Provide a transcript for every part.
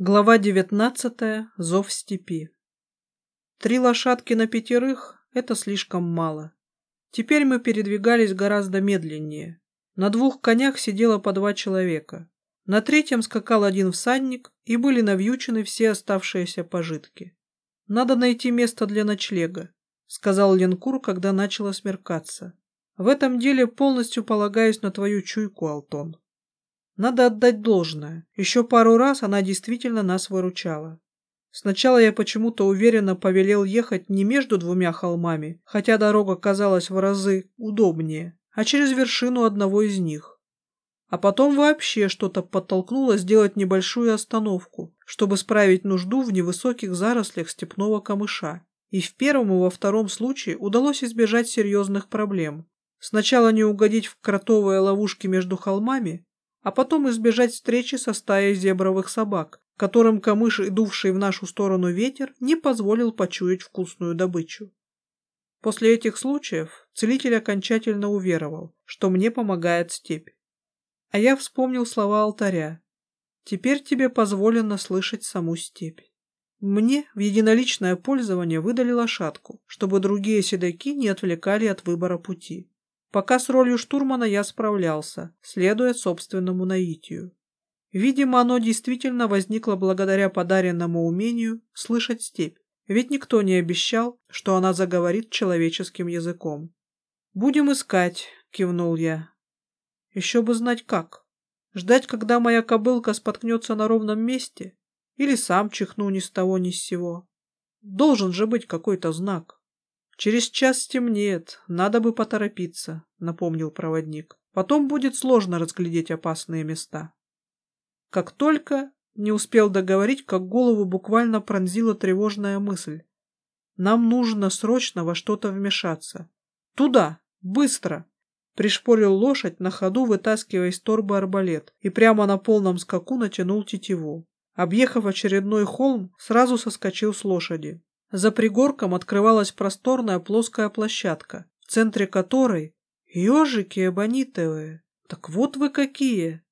Глава девятнадцатая. Зов степи. Три лошадки на пятерых — это слишком мало. Теперь мы передвигались гораздо медленнее. На двух конях сидело по два человека. На третьем скакал один всадник, и были навьючены все оставшиеся пожитки. «Надо найти место для ночлега», — сказал Ленкур, когда начало смеркаться. «В этом деле полностью полагаюсь на твою чуйку, Алтон». Надо отдать должное. Еще пару раз она действительно нас выручала. Сначала я почему-то уверенно повелел ехать не между двумя холмами, хотя дорога казалась в разы удобнее, а через вершину одного из них. А потом вообще что-то подтолкнуло сделать небольшую остановку, чтобы справить нужду в невысоких зарослях степного камыша. И в первом и во втором случае удалось избежать серьезных проблем. Сначала не угодить в кротовые ловушки между холмами, а потом избежать встречи со стаей зебровых собак, которым камыш, идувший в нашу сторону ветер, не позволил почуять вкусную добычу. После этих случаев целитель окончательно уверовал, что мне помогает степь. А я вспомнил слова алтаря. «Теперь тебе позволено слышать саму степь». Мне в единоличное пользование выдали лошадку, чтобы другие седаки не отвлекали от выбора пути. Пока с ролью штурмана я справлялся, следуя собственному наитию. Видимо, оно действительно возникло благодаря подаренному умению слышать степь, ведь никто не обещал, что она заговорит человеческим языком. «Будем искать», — кивнул я. «Еще бы знать как. Ждать, когда моя кобылка споткнется на ровном месте? Или сам чихну ни с того ни с сего? Должен же быть какой-то знак». «Через час стемнеет, надо бы поторопиться», — напомнил проводник. «Потом будет сложно разглядеть опасные места». Как только не успел договорить, как голову буквально пронзила тревожная мысль. «Нам нужно срочно во что-то вмешаться. Туда! Быстро!» Пришпорил лошадь, на ходу вытаскивая из торбы арбалет, и прямо на полном скаку натянул тетиву. Объехав очередной холм, сразу соскочил с лошади. За пригорком открывалась просторная плоская площадка, в центре которой ежики абонитовые. Так вот вы какие!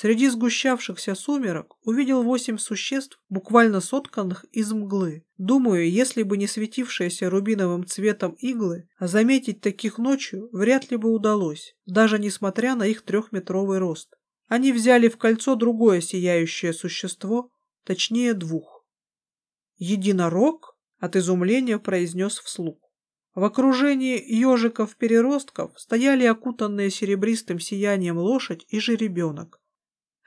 Среди сгущавшихся сумерок увидел восемь существ, буквально сотканных из мглы. Думаю, если бы не светившиеся рубиновым цветом иглы, заметить таких ночью вряд ли бы удалось, даже несмотря на их трехметровый рост. Они взяли в кольцо другое сияющее существо, точнее двух. Единорог? От изумления произнес вслух. В окружении ежиков-переростков стояли окутанные серебристым сиянием лошадь и жеребенок.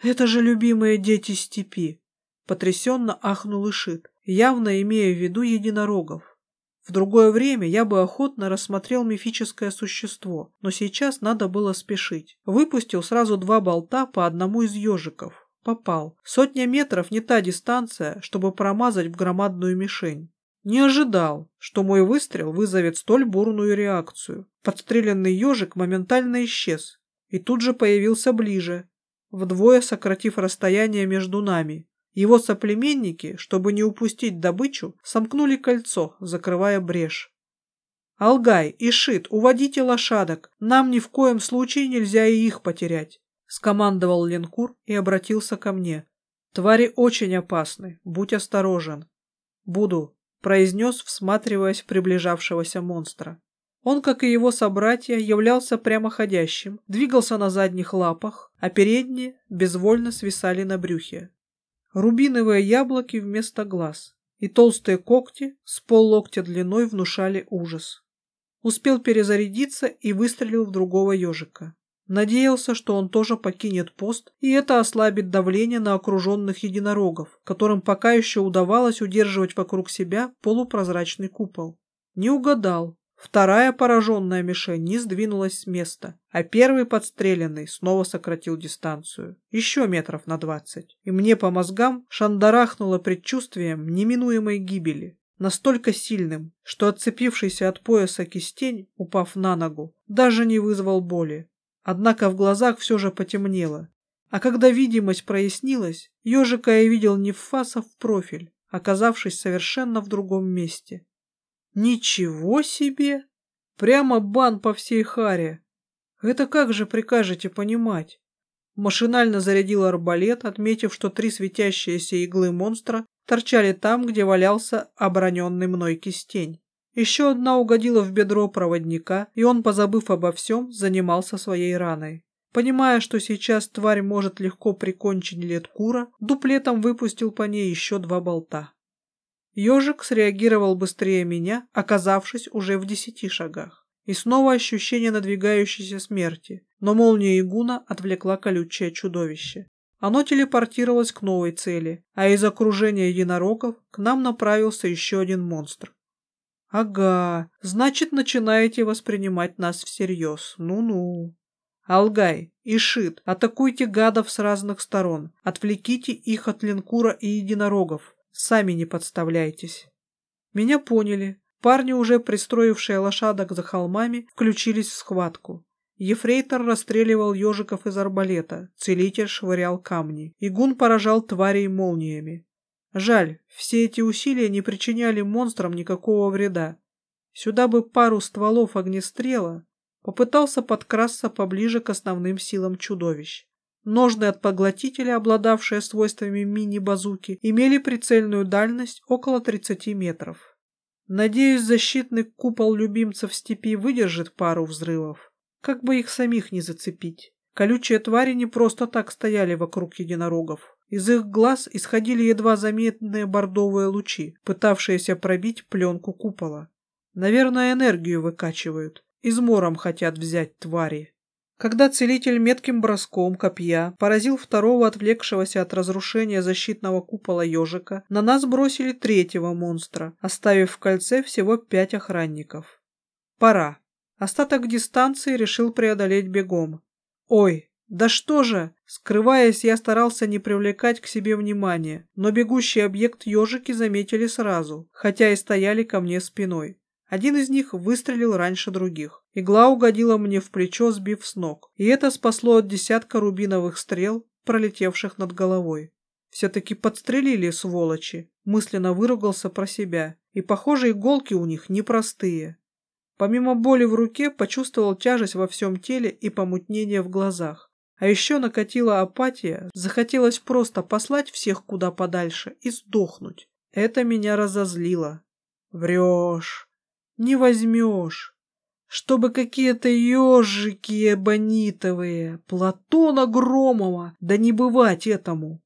«Это же любимые дети степи!» Потрясенно ахнул Ишит, явно имея в виду единорогов. В другое время я бы охотно рассмотрел мифическое существо, но сейчас надо было спешить. Выпустил сразу два болта по одному из ежиков. Попал. Сотня метров не та дистанция, чтобы промазать в громадную мишень. Не ожидал, что мой выстрел вызовет столь бурную реакцию. Подстреленный ежик моментально исчез и тут же появился ближе, вдвое сократив расстояние между нами. Его соплеменники, чтобы не упустить добычу, сомкнули кольцо, закрывая брешь. «Алгай, Ишит, уводите лошадок, нам ни в коем случае нельзя и их потерять», — скомандовал Ленкур и обратился ко мне. «Твари очень опасны, будь осторожен». «Буду», произнес, всматриваясь в приближавшегося монстра. Он, как и его собратья, являлся прямоходящим, двигался на задних лапах, а передние безвольно свисали на брюхе. Рубиновые яблоки вместо глаз и толстые когти с поллоктя длиной внушали ужас. Успел перезарядиться и выстрелил в другого ежика. Надеялся, что он тоже покинет пост, и это ослабит давление на окруженных единорогов, которым пока еще удавалось удерживать вокруг себя полупрозрачный купол. Не угадал. Вторая пораженная мишень не сдвинулась с места, а первый подстреленный снова сократил дистанцию. Еще метров на двадцать. И мне по мозгам шандарахнуло предчувствием неминуемой гибели настолько сильным, что отцепившийся от пояса кистень, упав на ногу, даже не вызвал боли. Однако в глазах все же потемнело. А когда видимость прояснилась, ежика я видел не в фас, а в профиль, оказавшись совершенно в другом месте. Ничего себе! Прямо бан по всей харе! Это как же прикажете понимать? Машинально зарядил арбалет, отметив, что три светящиеся иглы монстра торчали там, где валялся обороненный мной кистень. Еще одна угодила в бедро проводника, и он, позабыв обо всем, занимался своей раной. Понимая, что сейчас тварь может легко прикончить Леткура, дуплетом выпустил по ней еще два болта. Ежик среагировал быстрее меня, оказавшись уже в десяти шагах. И снова ощущение надвигающейся смерти, но молния Игуна отвлекла колючее чудовище. Оно телепортировалось к новой цели, а из окружения единорогов к нам направился еще один монстр. Ага, значит, начинаете воспринимать нас всерьез. Ну-ну. Алгай, Ишит, атакуйте гадов с разных сторон. Отвлеките их от линкура и единорогов. Сами не подставляйтесь. Меня поняли. Парни, уже пристроившие лошадок за холмами, включились в схватку. Ефрейтор расстреливал ежиков из арбалета, целитель швырял камни, игун поражал тварей молниями. Жаль, все эти усилия не причиняли монстрам никакого вреда. Сюда бы пару стволов огнестрела, попытался подкрасться поближе к основным силам чудовищ. Ножны от поглотителя, обладавшие свойствами мини-базуки, имели прицельную дальность около 30 метров. Надеюсь, защитный купол любимцев степи выдержит пару взрывов. Как бы их самих не зацепить. Колючие твари не просто так стояли вокруг единорогов. Из их глаз исходили едва заметные бордовые лучи, пытавшиеся пробить пленку купола. Наверное, энергию выкачивают. Измором хотят взять твари. Когда целитель метким броском копья поразил второго отвлекшегося от разрушения защитного купола ежика, на нас бросили третьего монстра, оставив в кольце всего пять охранников. Пора. Остаток дистанции решил преодолеть бегом. Ой, да что же! Скрываясь, я старался не привлекать к себе внимания, но бегущий объект ежики заметили сразу, хотя и стояли ко мне спиной. Один из них выстрелил раньше других. Игла угодила мне в плечо, сбив с ног. И это спасло от десятка рубиновых стрел, пролетевших над головой. Все-таки подстрелили, сволочи. Мысленно выругался про себя. И, похоже, иголки у них непростые. Помимо боли в руке, почувствовал тяжесть во всем теле и помутнение в глазах. А еще накатила апатия, захотелось просто послать всех куда подальше и сдохнуть. Это меня разозлило. Врешь не возьмешь. Чтобы какие-то ежики эбонитовые, Платона Громова, да не бывать этому.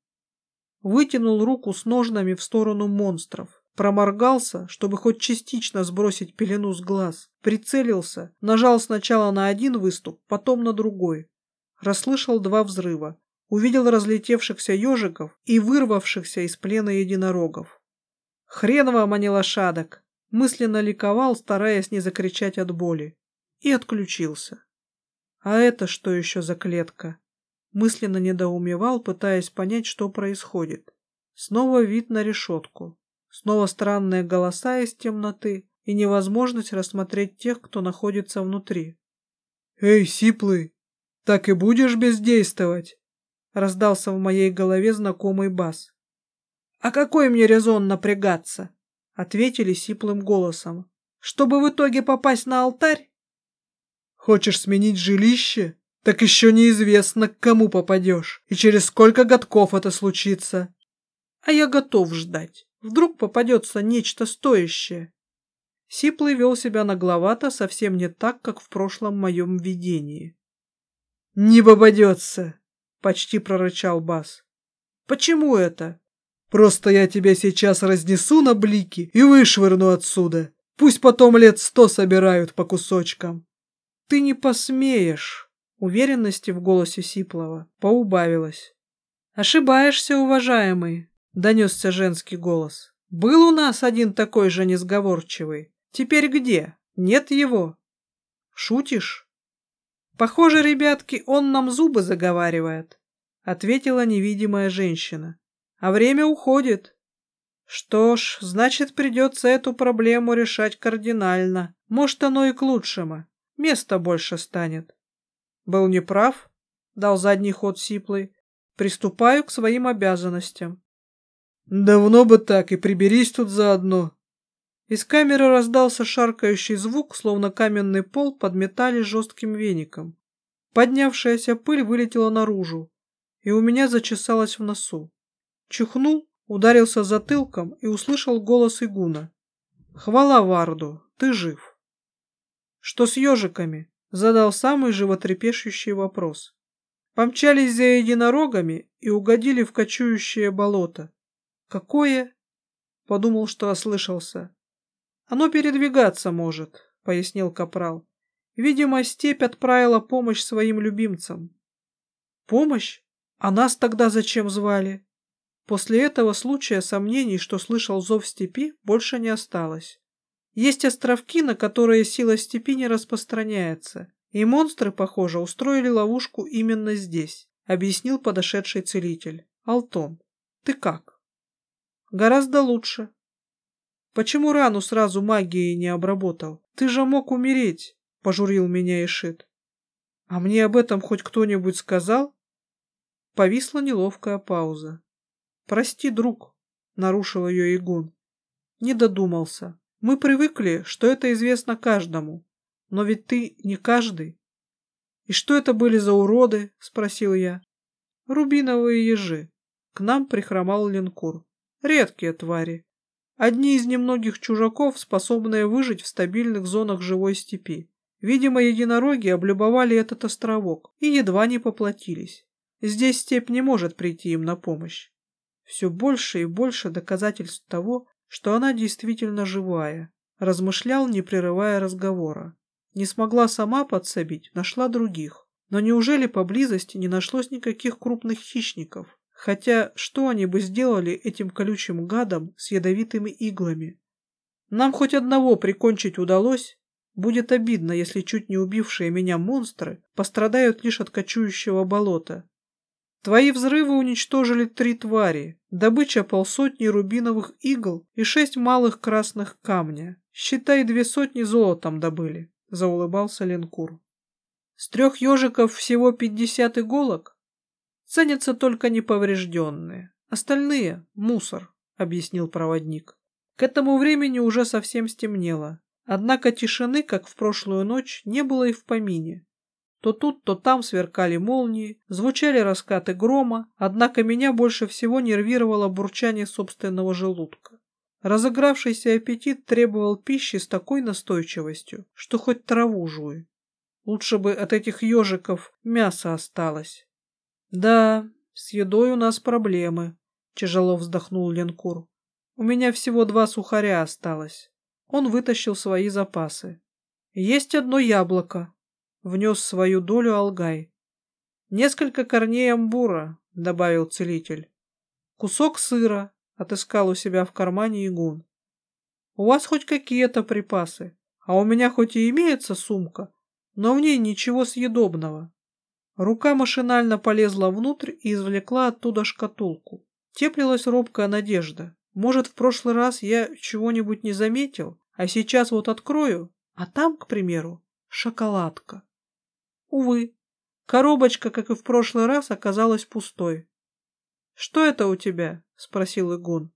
Вытянул руку с ножнами в сторону монстров. Проморгался, чтобы хоть частично сбросить пелену с глаз. Прицелился, нажал сначала на один выступ, потом на другой. Расслышал два взрыва. Увидел разлетевшихся ежиков и вырвавшихся из плена единорогов. Хрен вам, а не лошадок! мысленно ликовал, стараясь не закричать от боли, и отключился. А это что еще за клетка? Мысленно недоумевал, пытаясь понять, что происходит. Снова вид на решетку. Снова странные голоса из темноты и невозможность рассмотреть тех, кто находится внутри. «Эй, Сиплый, так и будешь бездействовать?» Раздался в моей голове знакомый бас. «А какой мне резон напрягаться?» ответили сиплым голосом. Чтобы в итоге попасть на алтарь? Хочешь сменить жилище? Так еще неизвестно, к кому попадешь и через сколько годков это случится. А я готов ждать. Вдруг попадется нечто стоящее. Сиплый вел себя нагловато, совсем не так, как в прошлом моем видении. «Не попадется!» — почти прорычал Бас. «Почему это?» Просто я тебя сейчас разнесу на блики и вышвырну отсюда. Пусть потом лет сто собирают по кусочкам. Ты не посмеешь. Уверенности в голосе Сиплова поубавилось. Ошибаешься, уважаемый, донесся женский голос. Был у нас один такой же несговорчивый. Теперь где? Нет его. Шутишь? Похоже, ребятки, он нам зубы заговаривает, ответила невидимая женщина а время уходит. Что ж, значит, придется эту проблему решать кардинально. Может, оно и к лучшему. Места больше станет. Был неправ, дал задний ход Сиплый. Приступаю к своим обязанностям. Давно бы так, и приберись тут заодно. Из камеры раздался шаркающий звук, словно каменный пол подметали жестким веником. Поднявшаяся пыль вылетела наружу, и у меня зачесалось в носу. Чихнул, ударился затылком и услышал голос Игуна. «Хвала Варду, ты жив!» «Что с ежиками?» — задал самый животрепещущий вопрос. Помчались за единорогами и угодили в кочующее болото. «Какое?» — подумал, что ослышался. «Оно передвигаться может», — пояснил Капрал. «Видимо, степь отправила помощь своим любимцам». «Помощь? А нас тогда зачем звали?» После этого случая сомнений, что слышал зов степи, больше не осталось. Есть островки, на которые сила степи не распространяется, и монстры, похоже, устроили ловушку именно здесь, объяснил подошедший целитель. Алтон, ты как? Гораздо лучше. Почему рану сразу магией не обработал? Ты же мог умереть, пожурил меня Ишит. А мне об этом хоть кто-нибудь сказал? Повисла неловкая пауза. «Прости, друг», — нарушил ее Игун. «Не додумался. Мы привыкли, что это известно каждому. Но ведь ты не каждый». «И что это были за уроды?» — спросил я. «Рубиновые ежи». К нам прихромал линкор. Редкие твари. Одни из немногих чужаков, способные выжить в стабильных зонах живой степи. Видимо, единороги облюбовали этот островок и едва не поплатились. Здесь степь не может прийти им на помощь. Все больше и больше доказательств того, что она действительно живая, размышлял, не прерывая разговора. Не смогла сама подсобить, нашла других. Но неужели поблизости не нашлось никаких крупных хищников? Хотя что они бы сделали этим колючим гадом с ядовитыми иглами? Нам хоть одного прикончить удалось. Будет обидно, если чуть не убившие меня монстры пострадают лишь от кочующего болота. Твои взрывы уничтожили три твари, добыча полсотни рубиновых игл и шесть малых красных камня. Считай, две сотни золотом добыли, — заулыбался Ленкур. С трех ежиков всего пятьдесят иголок? Ценятся только неповрежденные. Остальные — мусор, — объяснил проводник. К этому времени уже совсем стемнело. Однако тишины, как в прошлую ночь, не было и в помине. То тут, то там сверкали молнии, звучали раскаты грома, однако меня больше всего нервировало бурчание собственного желудка. Разыгравшийся аппетит требовал пищи с такой настойчивостью, что хоть траву жуй. Лучше бы от этих ежиков мясо осталось. Да, с едой у нас проблемы, тяжело вздохнул Ленкур. У меня всего два сухаря осталось. Он вытащил свои запасы. Есть одно яблоко, внес свою долю Алгай. Несколько корней амбура, добавил целитель. Кусок сыра, отыскал у себя в кармане игун. У вас хоть какие-то припасы, а у меня хоть и имеется сумка, но в ней ничего съедобного. Рука машинально полезла внутрь и извлекла оттуда шкатулку. Теплилась робкая надежда. Может, в прошлый раз я чего-нибудь не заметил, а сейчас вот открою, а там, к примеру, шоколадка. Увы, коробочка, как и в прошлый раз, оказалась пустой. «Что это у тебя?» — спросил Игон.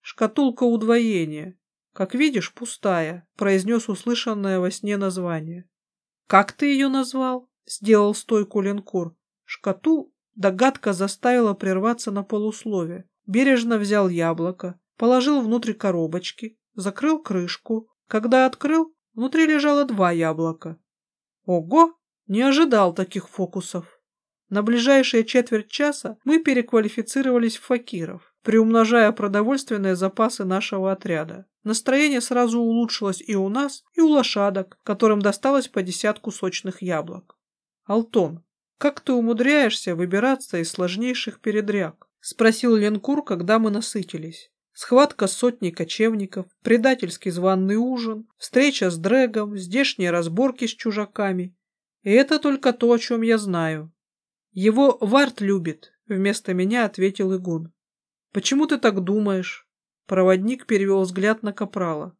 «Шкатулка удвоения. Как видишь, пустая», — произнес услышанное во сне название. «Как ты ее назвал?» — сделал стойку линкор. Шкатул догадка заставила прерваться на полуслове. Бережно взял яблоко, положил внутрь коробочки, закрыл крышку. Когда открыл, внутри лежало два яблока. «Ого!» Не ожидал таких фокусов. На ближайшие четверть часа мы переквалифицировались в факиров, приумножая продовольственные запасы нашего отряда. Настроение сразу улучшилось и у нас, и у лошадок, которым досталось по десятку сочных яблок. «Алтон, как ты умудряешься выбираться из сложнейших передряг?» — спросил Ленкур, когда мы насытились. Схватка с сотней кочевников, предательский званный ужин, встреча с Дрэгом, здешние разборки с чужаками и это только то, о чем я знаю. Его Варт любит, вместо меня ответил Игун. Почему ты так думаешь? Проводник перевел взгляд на Капрала.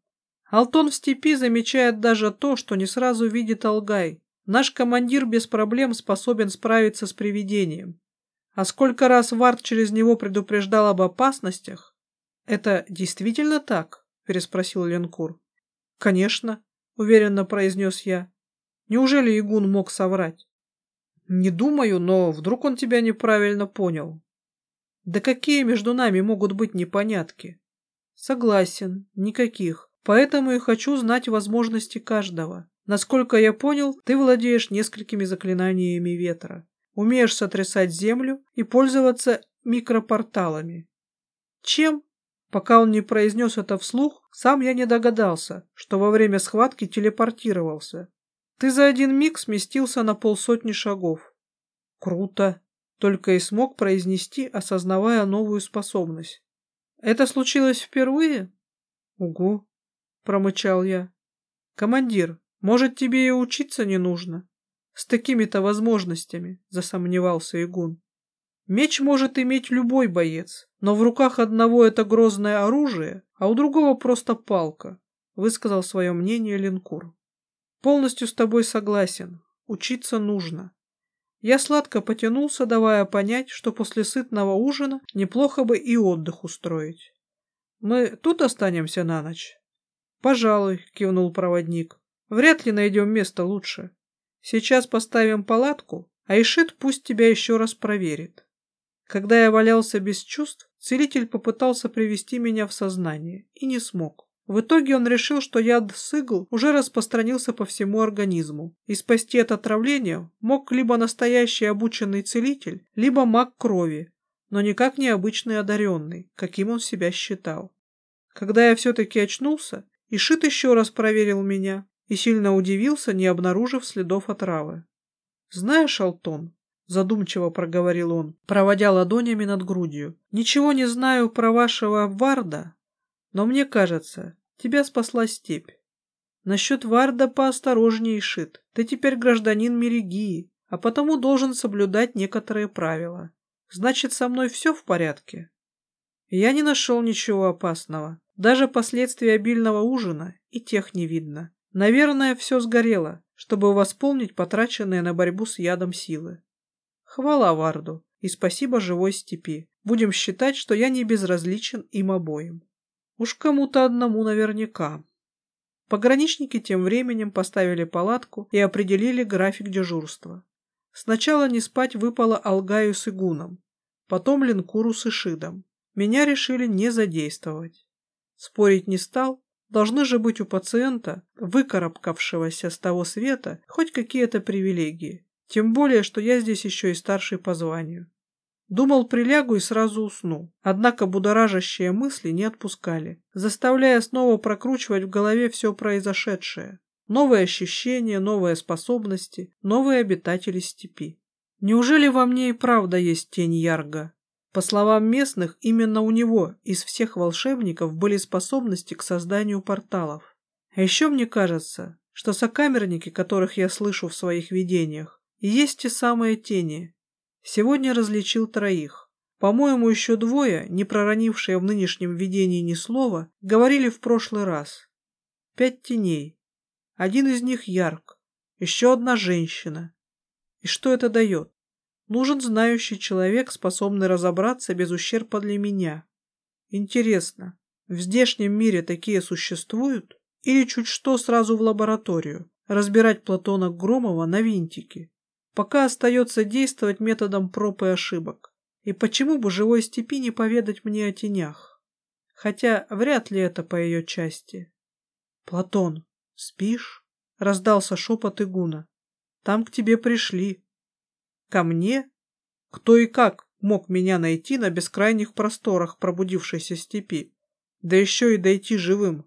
Алтон в степи замечает даже то, что не сразу видит Алгай. Наш командир без проблем способен справиться с привидением. А сколько раз Варт через него предупреждал об опасностях? Это действительно так? переспросил Ленкур. Конечно, уверенно произнес я. Неужели Игун мог соврать? Не думаю, но вдруг он тебя неправильно понял. Да какие между нами могут быть непонятки? Согласен, никаких. Поэтому и хочу знать возможности каждого. Насколько я понял, ты владеешь несколькими заклинаниями ветра. Умеешь сотрясать землю и пользоваться микропорталами. Чем? Пока он не произнес это вслух, сам я не догадался, что во время схватки телепортировался. Ты за один миг сместился на полсотни шагов. Круто. Только и смог произнести, осознавая новую способность. Это случилось впервые? Угу, промычал я. Командир, может, тебе и учиться не нужно? С такими-то возможностями, засомневался Игун. Меч может иметь любой боец, но в руках одного это грозное оружие, а у другого просто палка, высказал свое мнение Линкур. Полностью с тобой согласен. Учиться нужно. Я сладко потянулся, давая понять, что после сытного ужина неплохо бы и отдых устроить. Мы тут останемся на ночь? Пожалуй, кивнул проводник. Вряд ли найдем место лучше. Сейчас поставим палатку, а Ишит пусть тебя еще раз проверит. Когда я валялся без чувств, целитель попытался привести меня в сознание и не смог. В итоге он решил, что яд сыгл уже распространился по всему организму, и спасти от отравления мог либо настоящий обученный целитель, либо маг крови, но никак не обычный одаренный, каким он себя считал. Когда я все-таки очнулся, Ишит еще раз проверил меня и сильно удивился, не обнаружив следов отравы. «Знаешь, Алтон, — задумчиво проговорил он, проводя ладонями над грудью. «Ничего не знаю про вашего Варда, но мне кажется, тебя спасла степь. Насчет Варда поосторожней, Шит. Ты теперь гражданин Мерегии, а потому должен соблюдать некоторые правила. Значит, со мной все в порядке?» Я не нашел ничего опасного. Даже последствий обильного ужина и тех не видно. Наверное, все сгорело, чтобы восполнить потраченные на борьбу с ядом силы. Хвала Варду и спасибо живой степи. Будем считать, что я не безразличен им обоим. Уж кому-то одному наверняка. Пограничники тем временем поставили палатку и определили график дежурства. Сначала не спать выпало Алгаю с Игуном, потом Линкуру с Ишидом. Меня решили не задействовать. Спорить не стал, должны же быть у пациента, выкарабкавшегося с того света, хоть какие-то привилегии. Тем более, что я здесь еще и старший по званию. Думал, прилягу и сразу усну. Однако будоражащие мысли не отпускали, заставляя снова прокручивать в голове все произошедшее. Новые ощущения, новые способности, новые обитатели степи. Неужели во мне и правда есть тень Ярга? По словам местных, именно у него из всех волшебников были способности к созданию порталов. А еще мне кажется, что сокамерники, которых я слышу в своих видениях, есть те самые тени. Сегодня различил троих. По-моему, еще двое, не проронившие в нынешнем видении ни слова, говорили в прошлый раз. Пять теней. Один из них ярк. Еще одна женщина. И что это дает? Нужен знающий человек, способный разобраться без ущерба для меня. Интересно, в здешнем мире такие существуют? Или чуть что сразу в лабораторию, разбирать Платона Громова на винтики? Пока остается действовать методом проб и ошибок. И почему бы живой степи не поведать мне о тенях? Хотя вряд ли это по ее части. «Платон, спишь?» — раздался шепот Игуна. «Там к тебе пришли». «Ко мне? Кто и как мог меня найти на бескрайних просторах пробудившейся степи? Да еще и дойти живым?»